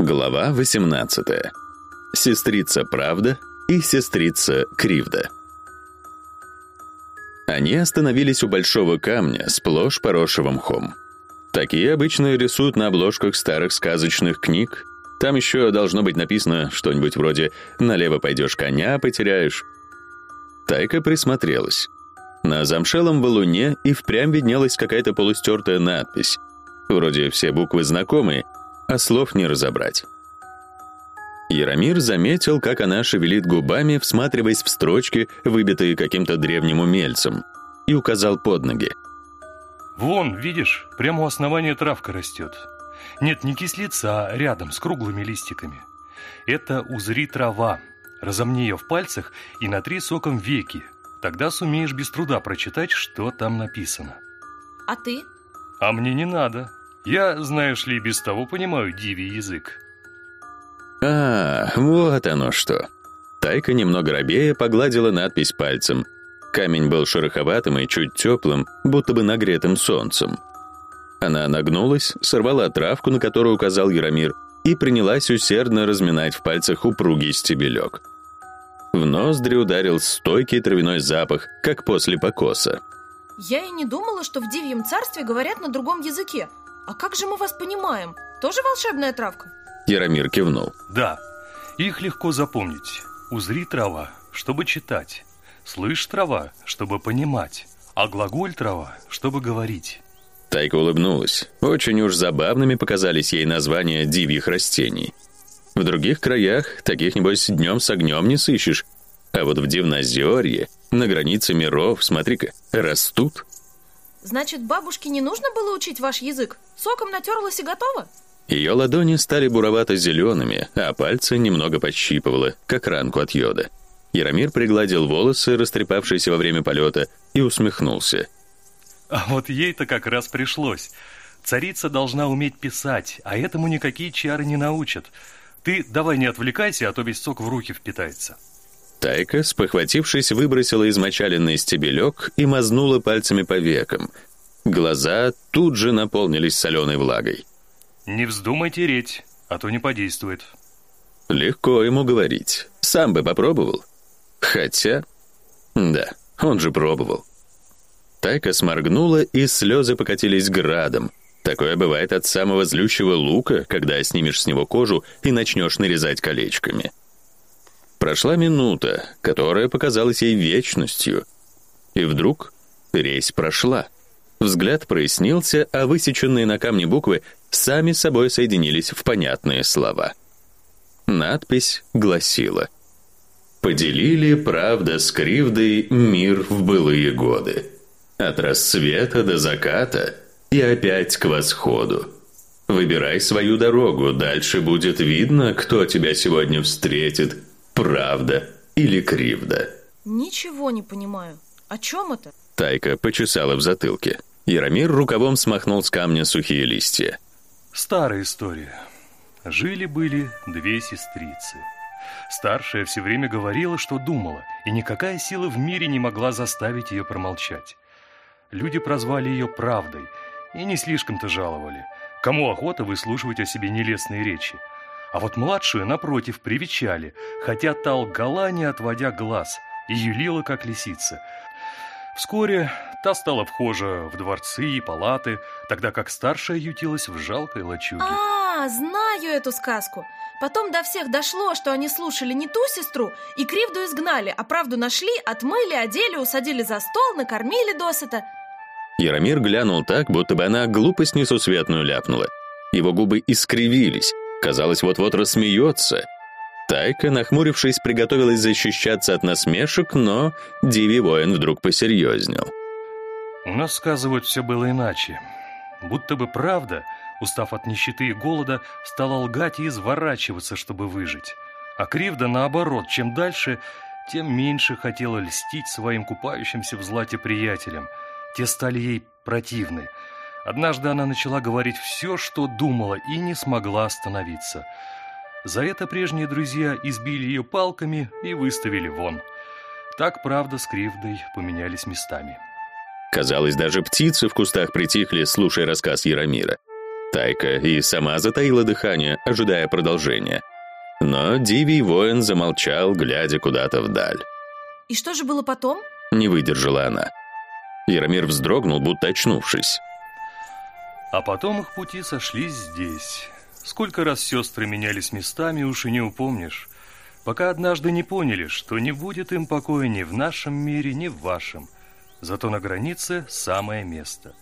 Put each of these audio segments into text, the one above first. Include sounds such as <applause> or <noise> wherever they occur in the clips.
Глава 18. Сестрица Правда и сестрица Кривда. Они остановились у большого камня, сплошь поросшего мхом. Такие обычно рисуют на обложках старых сказочных книг. Там еще должно быть написано что-нибудь вроде «налево пойдешь, коня потеряешь». Тайка присмотрелась. На замшелом валуне и впрямь виднелась какая-то полустертая надпись. Вроде все буквы знакомые, а слов не разобрать. Яромир заметил, как она шевелит губами, всматриваясь в строчки, выбитые каким-то древним умельцем, и указал под ноги. Вон, видишь, прямо у основания травка растет. Нет, не кислица, а рядом, с круглыми листиками. Это узри трава. Разомни ее в пальцах и натри соком веки. Тогда сумеешь без труда прочитать, что там написано. А ты? А мне не надо. Я, знаешь ли, без того понимаю дивий язык. А, вот оно что. Тайка немного робея погладила надпись пальцем. Камень был шероховатым и чуть теплым, будто бы нагретым солнцем. Она нагнулась, сорвала травку, на которую указал Яромир, и принялась усердно разминать в пальцах упругий стебелек. В ноздри ударил стойкий травяной запах, как после покоса. Я и не думала, что в Дивьем царстве говорят на другом языке. А как же мы вас понимаем? Тоже волшебная травка? Яромир кивнул. Да, их легко запомнить. Узри трава, чтобы читать. Слышь трава, чтобы понимать. А глаголь трава, чтобы говорить. Тайка улыбнулась. Очень уж забавными показались ей названия дивьих растений. В других краях таких, небось, днем с огнем не сыщешь. А вот в Дивнозерье, на границе миров, смотри-ка, растут. Значит, бабушке не нужно было учить ваш язык? Соком натерлась и готово? Ее ладони стали буровато-зелеными, а пальцы немного подщипывало, как ранку от йода. Яромир пригладил волосы, растрепавшиеся во время полета, и усмехнулся. А вот ей-то как раз пришлось. Царица должна уметь писать, а этому никакие чары не научат. Ты давай не отвлекайся, а то весь сок в руки впитается. Тайка, спохватившись, выбросила измочаленный стебелек и мазнула пальцами по векам. Глаза тут же наполнились соленой влагой. Не вздумай тереть, а то не подействует. Легко ему говорить. Сам бы попробовал. Хотя... Да, он же пробовал. Тайка сморгнула, и слезы покатились градом. Такое бывает от самого злющего лука, когда снимешь с него кожу и начнешь нарезать колечками. Прошла минута, которая показалась ей вечностью. И вдруг резь прошла. Взгляд прояснился, а высеченные на камне буквы сами собой соединились в понятные слова. Надпись гласила «Поделили, правда, с кривдой мир в былые годы. От рассвета до заката и опять к восходу. Выбирай свою дорогу, дальше будет видно, кто тебя сегодня встретит, правда или кривда». Ничего не понимаю. О чем это? Тайка почесала в затылке. Яромир рукавом смахнул с камня сухие листья. Старая история. Жили-были две сестрицы. Старшая все время говорила, что думала, и никакая сила в мире не могла заставить ее промолчать. Люди прозвали ее правдой и не слишком-то жаловали. Кому охота выслушивать о себе нелестные речи? А вот младшую, напротив, привечали, хотя та лгала, не отводя глаз, и юлила, как лисица. Вскоре та стала вхожа в дворцы и палаты, тогда как старшая ютилась в жалкой лачуге. А, знаю эту сказку. Потом до всех дошло, что они слушали не ту сестру и кривду изгнали, а правду нашли, отмыли, одели, усадили за стол, накормили досыта. Яромир глянул так, будто бы она глупость несусветную ляпнула. Его губы искривились, казалось, вот-вот рассмеется. Тайка, нахмурившись, приготовилась защищаться от насмешек, но Диви воин вдруг посерьезнел. У нас, сказывают, все было иначе. Будто бы правда, устав от нищеты и голода, стала лгать и изворачиваться, чтобы выжить. А кривда, наоборот, чем дальше, тем меньше хотела льстить своим купающимся в злате приятелям. Те стали ей противны. Однажды она начала говорить все, что думала, и не смогла остановиться – за это прежние друзья избили ее палками и выставили вон. Так, правда, с Кривдой поменялись местами. Казалось, даже птицы в кустах притихли, слушая рассказ Яромира. Тайка и сама затаила дыхание, ожидая продолжения. Но Дивий воин замолчал, глядя куда-то вдаль. И что же было потом? Не выдержала она. Яромир вздрогнул, будто очнувшись. А потом их пути сошлись здесь. Сколько раз сестры менялись местами, уж и не упомнишь. Пока однажды не поняли, что не будет им покоя ни в нашем мире, ни в вашем. Зато на границе самое место.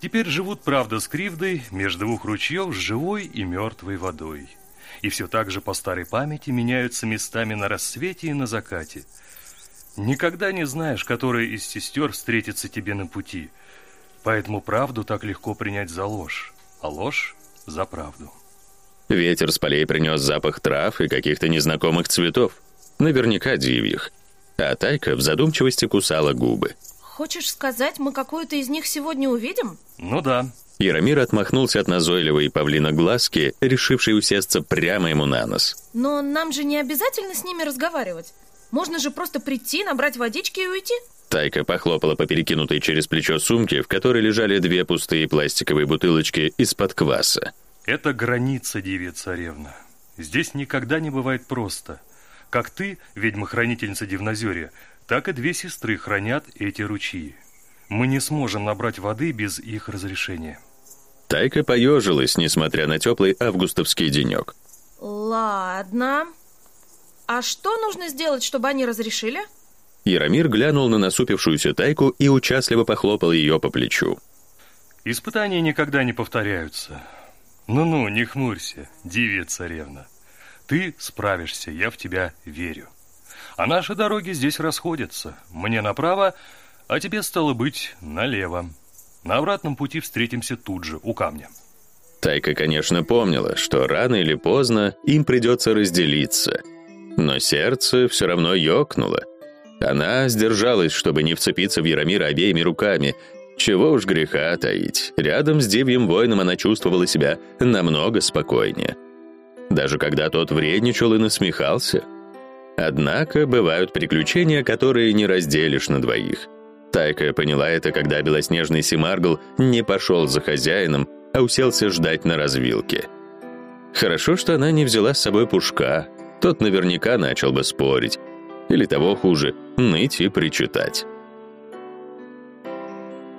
Теперь живут, правда, с кривдой между двух ручьев с живой и мертвой водой. И все так же по старой памяти меняются местами на рассвете и на закате. Никогда не знаешь, которая из сестер встретится тебе на пути. Поэтому правду так легко принять за ложь, а ложь за правду. Ветер с полей принес запах трав и каких-то незнакомых цветов. Наверняка дивьих. А Тайка в задумчивости кусала губы. Хочешь сказать, мы какую-то из них сегодня увидим? Ну да. Яромир отмахнулся от назойливой павлина глазки, решившей усесться прямо ему на нос. Но нам же не обязательно с ними разговаривать. Можно же просто прийти, набрать водички и уйти. Тайка похлопала по перекинутой через плечо сумке, в которой лежали две пустые пластиковые бутылочки из-под кваса. Это граница, Дивия Царевна. Здесь никогда не бывает просто. Как ты, ведьма-хранительница Дивнозерья, так и две сестры хранят эти ручьи. Мы не сможем набрать воды без их разрешения. Тайка поежилась, несмотря на теплый августовский денек. Ладно. А что нужно сделать, чтобы они разрешили? Яромир глянул на насупившуюся Тайку и участливо похлопал ее по плечу. Испытания никогда не повторяются. Ну-ну, не хмурься, дивия царевна. Ты справишься, я в тебя верю. А наши дороги здесь расходятся. Мне направо, а тебе, стало быть, налево. На обратном пути встретимся тут же, у камня. Тайка, конечно, помнила, что рано или поздно им придется разделиться. Но сердце все равно ёкнуло. Она сдержалась, чтобы не вцепиться в Яромира обеими руками, чего уж греха таить. Рядом с девьим воином она чувствовала себя намного спокойнее. Даже когда тот вредничал и насмехался. Однако бывают приключения, которые не разделишь на двоих. Тайка поняла это, когда белоснежный Симаргл не пошел за хозяином, а уселся ждать на развилке. Хорошо, что она не взяла с собой пушка. Тот наверняка начал бы спорить. Или того хуже, ныть и причитать.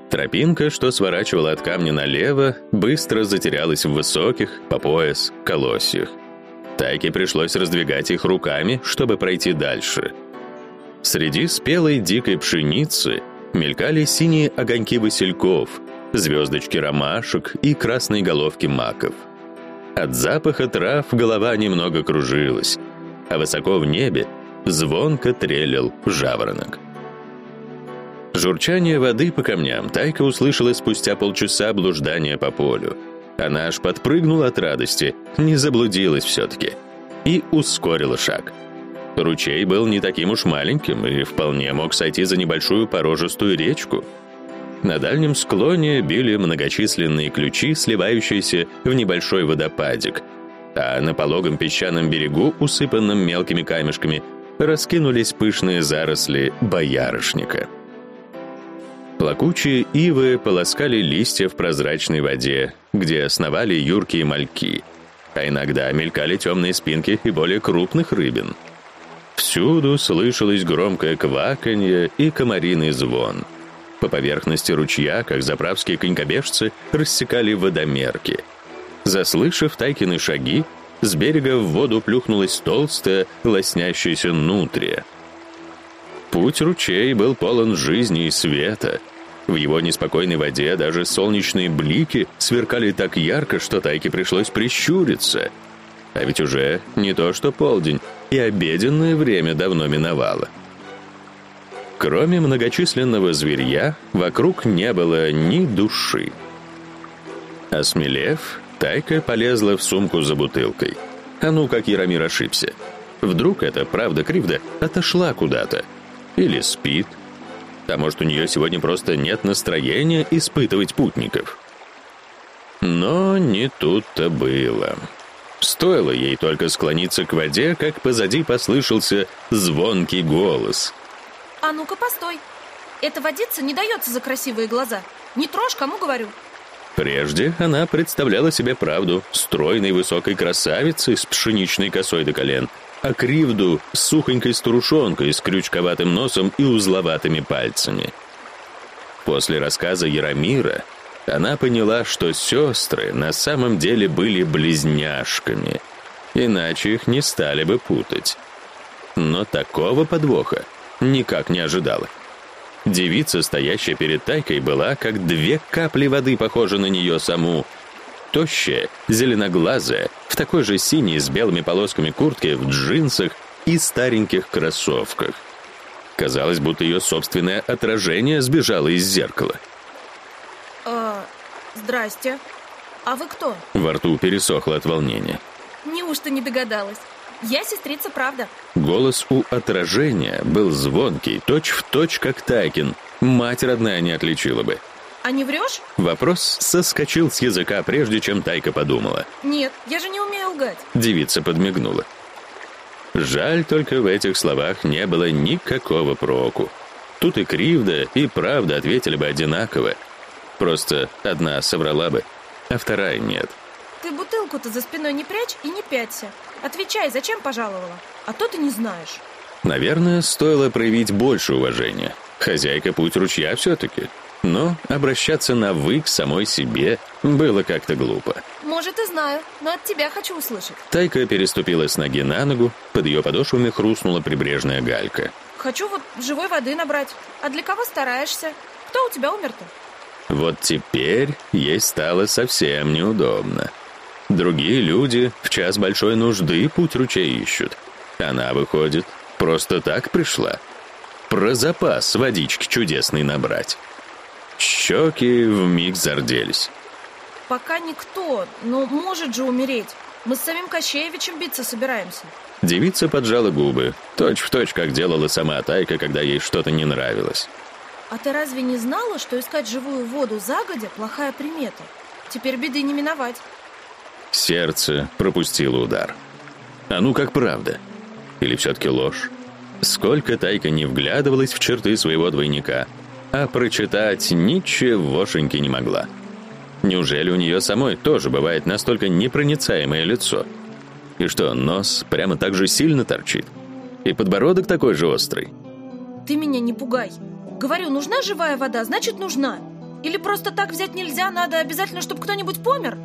Тропинка, что сворачивала от камня налево, быстро затерялась в высоких, по пояс, колосьях. Тайке пришлось раздвигать их руками, чтобы пройти дальше. Среди спелой дикой пшеницы мелькали синие огоньки васильков, звездочки ромашек и красные головки маков. От запаха трав голова немного кружилась, а высоко в небе звонко трелил жаворонок. Журчание воды по камням Тайка услышала спустя полчаса блуждания по полю. Она аж подпрыгнула от радости, не заблудилась все-таки, и ускорила шаг. Ручей был не таким уж маленьким и вполне мог сойти за небольшую порожистую речку. На дальнем склоне били многочисленные ключи, сливающиеся в небольшой водопадик, а на пологом песчаном берегу, усыпанном мелкими камешками, раскинулись пышные заросли боярышника. Плакучие ивы полоскали листья в прозрачной воде, где основали юркие мальки, а иногда мелькали темные спинки и более крупных рыбин. Всюду слышалось громкое кваканье и комариный звон. По поверхности ручья, как заправские конькобежцы, рассекали водомерки. Заслышав Тайкины шаги, с берега в воду плюхнулась толстая, лоснящаяся нутрия — Путь ручей был полон жизни и света. В его неспокойной воде даже солнечные блики сверкали так ярко, что Тайке пришлось прищуриться. А ведь уже не то что полдень, и обеденное время давно миновало. Кроме многочисленного зверья, вокруг не было ни души. Осмелев, Тайка полезла в сумку за бутылкой. А ну, как Яромир ошибся. Вдруг эта правда кривда отошла куда-то. Или спит. А может, у нее сегодня просто нет настроения испытывать путников. Но не тут-то было. Стоило ей только склониться к воде, как позади послышался звонкий голос. «А ну-ка, постой! Эта водица не дается за красивые глаза. Не трожь, кому говорю!» Прежде она представляла себе правду стройной высокой красавицы с пшеничной косой до колен, а кривду с сухонькой старушонкой с крючковатым носом и узловатыми пальцами. После рассказа Яромира она поняла, что сестры на самом деле были близняшками, иначе их не стали бы путать. Но такого подвоха никак не ожидала. Девица, стоящая перед Тайкой, была как две капли воды похожа на нее саму. Тощая, зеленоглазая, в такой же синей с белыми полосками куртке, в джинсах и стареньких кроссовках. Казалось, будто ее собственное отражение сбежало из зеркала. А, здрасте. А вы кто? Во рту пересохло от волнения. Неужто не догадалась? Я сестрица, правда. Голос у отражения был звонкий, точь-в-точь, как Тайкин. Мать родная не отличила бы. А не врешь? Вопрос соскочил с языка, прежде чем Тайка подумала. Нет, я же не умею лгать. Девица подмигнула. Жаль, только в этих словах не было никакого проку. Тут и кривда, и правда ответили бы одинаково. Просто одна соврала бы, а вторая нет. Ты бутылку-то за спиной не прячь и не пяться. Отвечай, зачем пожаловала? А то ты не знаешь. Наверное, стоило проявить больше уважения. Хозяйка путь ручья все-таки. Но обращаться на «вы» к самой себе было как-то глупо. Может, и знаю, но от тебя хочу услышать. Тайка переступила с ноги на ногу, под ее подошвами хрустнула прибрежная галька. Хочу вот живой воды набрать. А для кого стараешься? Кто у тебя умер-то? Вот теперь ей стало совсем неудобно. Другие люди в час большой нужды путь ручей ищут. Она, выходит, просто так пришла. Про запас водички чудесной набрать. Щеки вмиг зарделись. Пока никто, но может же умереть. Мы с самим Кощеевичем биться собираемся. Девица поджала губы, точь в точь, как делала сама Тайка, когда ей что-то не нравилось. А ты разве не знала, что искать живую воду загодя плохая примета? Теперь беды не миновать. Сердце пропустило удар. А ну как правда? Или все-таки ложь? Сколько Тайка не вглядывалась в черты своего двойника, а прочитать ничегошеньки не могла. Неужели у нее самой тоже бывает настолько непроницаемое лицо? И что, нос прямо так же сильно торчит? И подбородок такой же острый? Ты меня не пугай. Говорю, нужна живая вода, значит нужна. Или просто так взять нельзя, надо обязательно, чтобы кто-нибудь помер?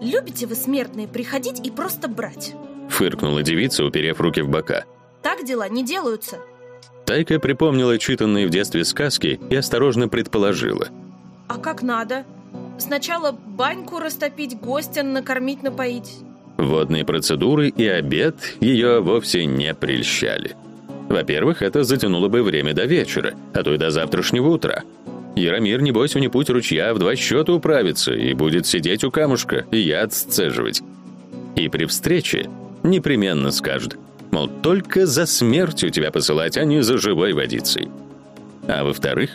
Любите вы, смертные, приходить и просто брать? Фыркнула девица, уперев руки в бока. Так дела не делаются. Тайка припомнила читанные в детстве сказки и осторожно предположила. А как надо? Сначала баньку растопить, гостя накормить, напоить. Водные процедуры и обед ее вовсе не прельщали. Во-первых, это затянуло бы время до вечера, а то и до завтрашнего утра. Яромир, небось, у не путь ручья в два счета управится и будет сидеть у камушка и яд сцеживать. И при встрече непременно скажет, мол, только за смертью тебя посылать, а не за живой водицей. А во-вторых,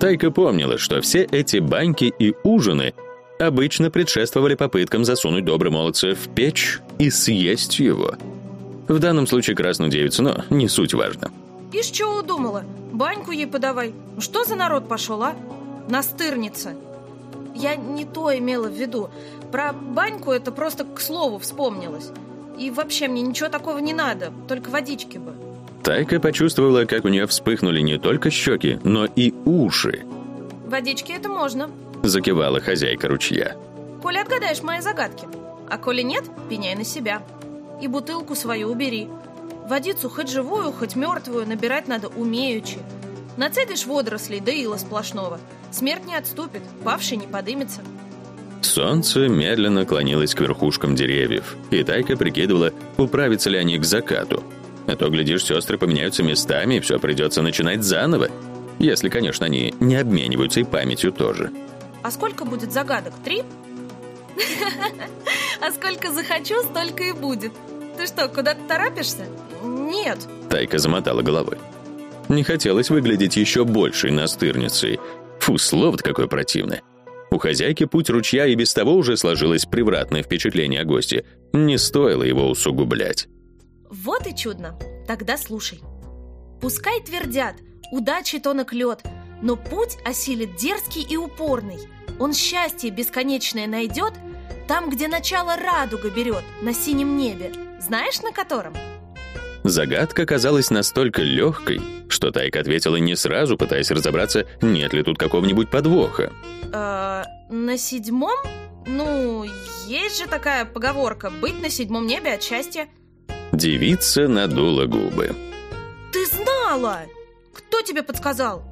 Тайка помнила, что все эти баньки и ужины обычно предшествовали попыткам засунуть добрый молодца в печь и съесть его. В данном случае красную девицу, но не суть важно. Ишь, что удумала? Баньку ей подавай. Ну что за народ пошел, а? Настырница. Я не то имела в виду. Про баньку это просто к слову вспомнилось. И вообще мне ничего такого не надо, только водички бы. Тайка почувствовала, как у нее вспыхнули не только щеки, но и уши. Водички это можно. Закивала хозяйка ручья. Коли отгадаешь мои загадки. А коли нет, пеняй на себя. И бутылку свою убери. Водицу хоть живую, хоть мертвую набирать надо умеючи. Нацедишь водорослей да ила сплошного. Смерть не отступит, павший не подымется. Солнце медленно клонилось к верхушкам деревьев, и Тайка прикидывала, управятся ли они к закату. А то, глядишь, сестры поменяются местами, и все придется начинать заново. Если, конечно, они не обмениваются и памятью тоже. А сколько будет загадок? Три? <laughs> А сколько захочу, столько и будет. Ты что, куда-то торопишься? Нет. Тайка замотала головой. Не хотелось выглядеть еще большей настырницей. Фу, слово какое противное. У хозяйки путь ручья и без того уже сложилось превратное впечатление о госте. Не стоило его усугублять. Вот и чудно. Тогда слушай. Пускай твердят, удачи тонок лед, Но путь осилит дерзкий и упорный. Он счастье бесконечное найдет там, где начало радуга берет, на синем небе. Знаешь, на котором? Загадка казалась настолько легкой, что Тайка ответила не сразу, пытаясь разобраться, нет ли тут какого-нибудь подвоха. Э, на седьмом? Ну, есть же такая поговорка «быть на седьмом небе от счастья». Девица надула губы. Ты знала! Кто тебе подсказал?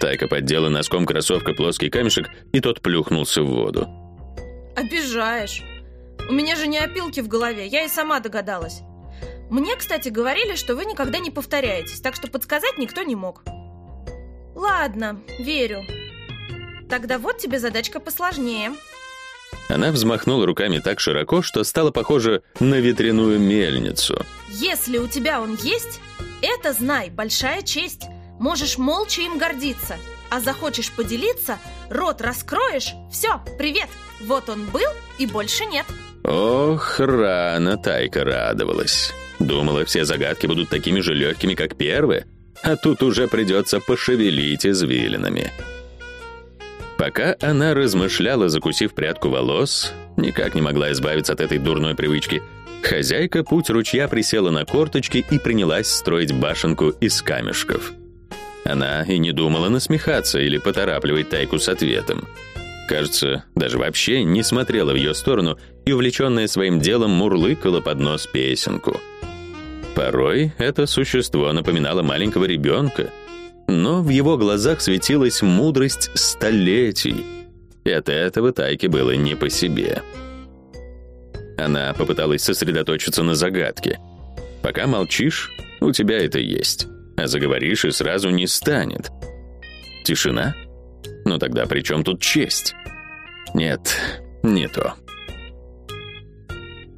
Тайка поддела носком кроссовка плоский камешек, и тот плюхнулся в воду. Обижаешь. У меня же не опилки в голове, я и сама догадалась. Мне, кстати, говорили, что вы никогда не повторяетесь, так что подсказать никто не мог. Ладно, верю. Тогда вот тебе задачка посложнее. Она взмахнула руками так широко, что стала похожа на ветряную мельницу. Если у тебя он есть, это, знай, большая честь. Можешь молча им гордиться. А захочешь поделиться, рот раскроешь, все, привет. Вот он был и больше нет. Ох, рано Тайка радовалась. Думала, все загадки будут такими же легкими, как первые, а тут уже придется пошевелить извилинами. Пока она размышляла, закусив прядку волос, никак не могла избавиться от этой дурной привычки, хозяйка путь ручья присела на корточки и принялась строить башенку из камешков. Она и не думала насмехаться или поторапливать Тайку с ответом. Кажется, даже вообще не смотрела в ее сторону и, увлеченная своим делом, мурлыкала под нос песенку. Порой это существо напоминало маленького ребенка, но в его глазах светилась мудрость столетий, и от этого Тайке было не по себе. Она попыталась сосредоточиться на загадке. Пока молчишь, у тебя это есть, а заговоришь и сразу не станет. Тишина? Ну тогда при чем тут честь? Нет, не то.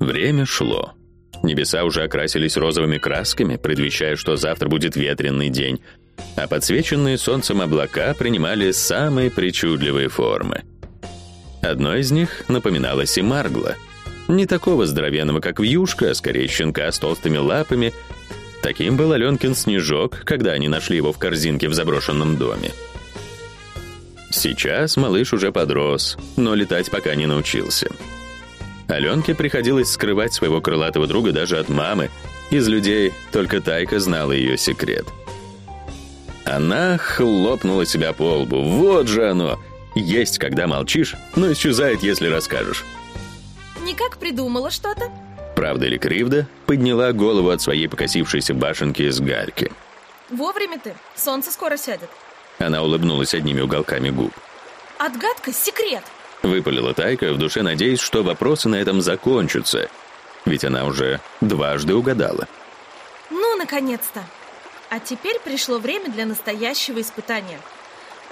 Время шло. Небеса уже окрасились розовыми красками, предвещая, что завтра будет ветреный день, а подсвеченные солнцем облака принимали самые причудливые формы. Одно из них напоминало Семаргла. Не такого здоровенного, как вьюшка, а скорее щенка с толстыми лапами. Таким был Аленкин снежок, когда они нашли его в корзинке в заброшенном доме. Сейчас малыш уже подрос, но летать пока не научился. Аленке приходилось скрывать своего крылатого друга даже от мамы. Из людей только Тайка знала ее секрет — она хлопнула себя по лбу. Вот же оно! Есть, когда молчишь, но исчезает, если расскажешь. Никак придумала что-то. Правда или кривда, подняла голову от своей покосившейся башенки из гальки. Вовремя ты, солнце скоро сядет. Она улыбнулась одними уголками губ. Отгадка — секрет. Выпалила Тайка, в душе надеясь, что вопросы на этом закончатся. Ведь она уже дважды угадала. Ну, наконец-то. А теперь пришло время для настоящего испытания.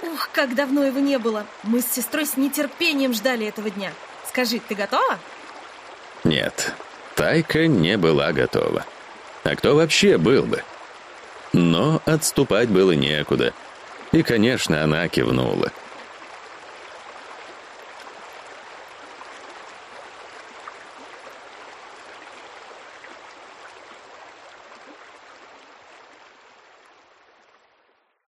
Ух, как давно его не было. Мы с сестрой с нетерпением ждали этого дня. Скажи, ты готова? Нет, Тайка не была готова. А кто вообще был бы? Но отступать было некуда. И, конечно, она кивнула.